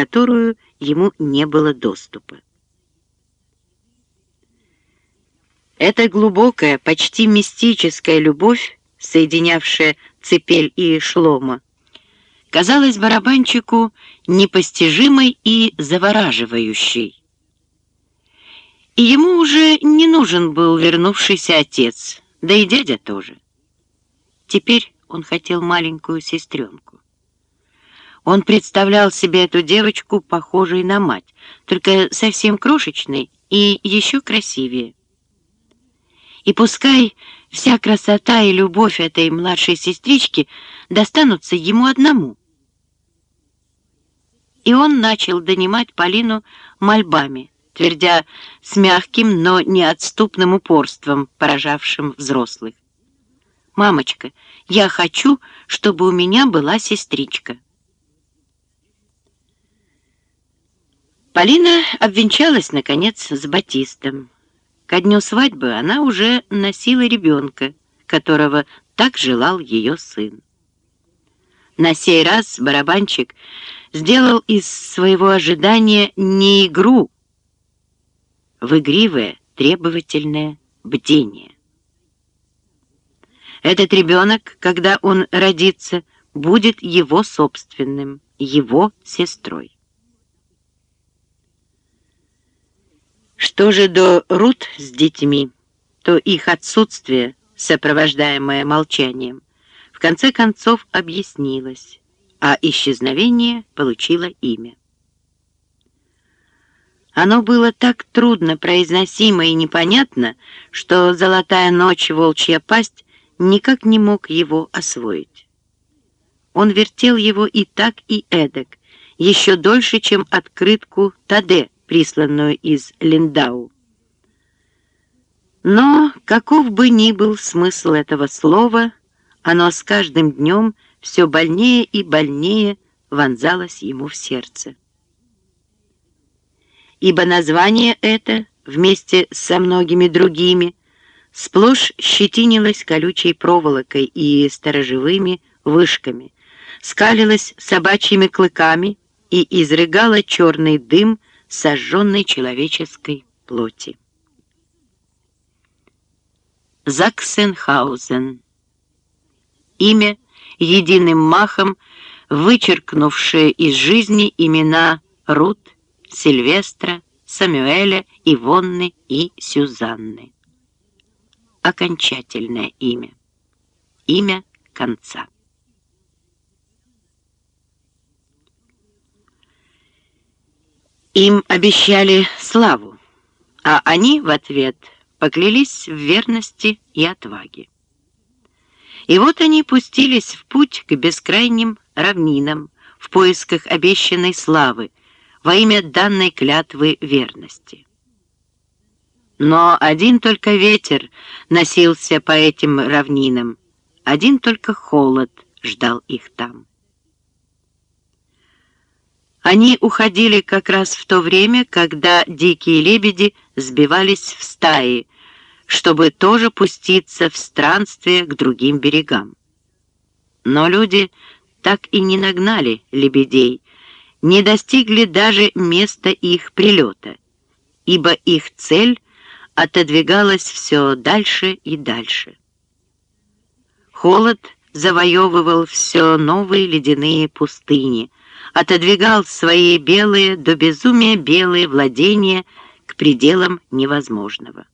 которую ему не было доступа. Эта глубокая, почти мистическая любовь, соединявшая Цепель и Шлома, казалась барабанщику непостижимой и завораживающей. И ему уже не нужен был вернувшийся отец, да и дядя тоже. Теперь он хотел маленькую сестренку. Он представлял себе эту девочку, похожей на мать, только совсем крошечной и еще красивее. И пускай вся красота и любовь этой младшей сестрички достанутся ему одному. И он начал донимать Полину мольбами, твердя с мягким, но неотступным упорством, поражавшим взрослых. «Мамочка, я хочу, чтобы у меня была сестричка». Полина обвенчалась, наконец, с Батистом. Ко дню свадьбы она уже носила ребенка, которого так желал ее сын. На сей раз барабанщик сделал из своего ожидания не игру, в игривое, требовательное бдение. Этот ребенок, когда он родится, будет его собственным, его сестрой. Что же до Рут с детьми, то их отсутствие, сопровождаемое молчанием, в конце концов объяснилось, а исчезновение получило имя. Оно было так трудно произносимо и непонятно, что «Золотая ночь, волчья пасть» никак не мог его освоить. Он вертел его и так, и эдак, еще дольше, чем открытку Таде, присланную из Линдау. Но, каков бы ни был смысл этого слова, оно с каждым днем все больнее и больнее вонзалось ему в сердце. Ибо название это, вместе со многими другими, сплошь щетинилось колючей проволокой и сторожевыми вышками, скалилось собачьими клыками и изрыгало черный дым сожженной человеческой плоти. Заксенхаузен. Имя, единым махом, вычеркнувшее из жизни имена Рут, Сильвестра, Самюэля, Ивонны и Сюзанны. Окончательное имя. Имя конца. Им обещали славу, а они в ответ поклялись в верности и отваге. И вот они пустились в путь к бескрайним равнинам в поисках обещанной славы во имя данной клятвы верности. Но один только ветер носился по этим равнинам, один только холод ждал их там. Они уходили как раз в то время, когда дикие лебеди сбивались в стаи, чтобы тоже пуститься в странствие к другим берегам. Но люди так и не нагнали лебедей, не достигли даже места их прилета, ибо их цель отодвигалась все дальше и дальше. Холод завоевывал все новые ледяные пустыни, отодвигал свои белые до безумия белые владения к пределам невозможного.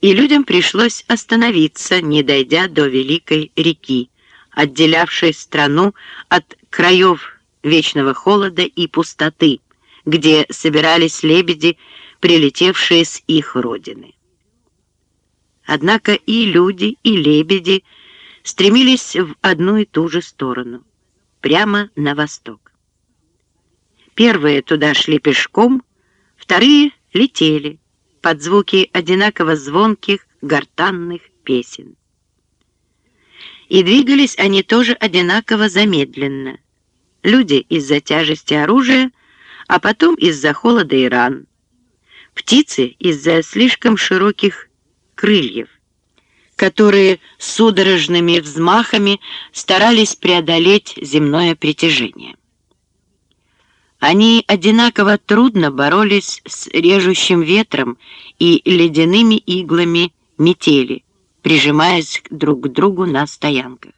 И людям пришлось остановиться, не дойдя до великой реки, отделявшей страну от краев вечного холода и пустоты, где собирались лебеди, прилетевшие с их родины. Однако и люди, и лебеди стремились в одну и ту же сторону — прямо на восток. Первые туда шли пешком, вторые летели под звуки одинаково звонких гортанных песен. И двигались они тоже одинаково замедленно. Люди из-за тяжести оружия, а потом из-за холода и ран. Птицы из-за слишком широких крыльев которые судорожными взмахами старались преодолеть земное притяжение. Они одинаково трудно боролись с режущим ветром и ледяными иглами метели, прижимаясь друг к другу на стоянках.